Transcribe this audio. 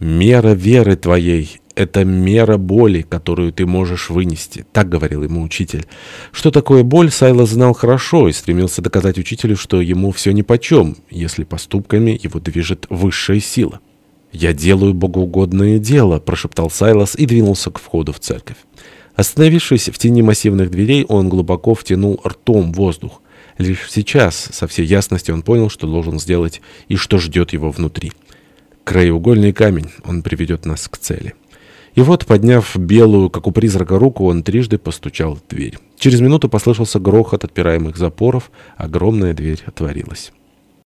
«Мера веры твоей — это мера боли, которую ты можешь вынести», — так говорил ему учитель. Что такое боль, Сайло знал хорошо и стремился доказать учителю, что ему все нипочем, если поступками его движет высшая сила. «Я делаю богоугодное дело», — прошептал Сайлос и двинулся к входу в церковь. Остановившись в тени массивных дверей, он глубоко втянул ртом воздух. Лишь сейчас со всей ясностью он понял, что должен сделать и что ждет его внутри. Краеугольный камень, он приведет нас к цели. И вот, подняв белую, как у призрака, руку, он трижды постучал в дверь. Через минуту послышался грохот отпираемых запоров, огромная дверь отворилась.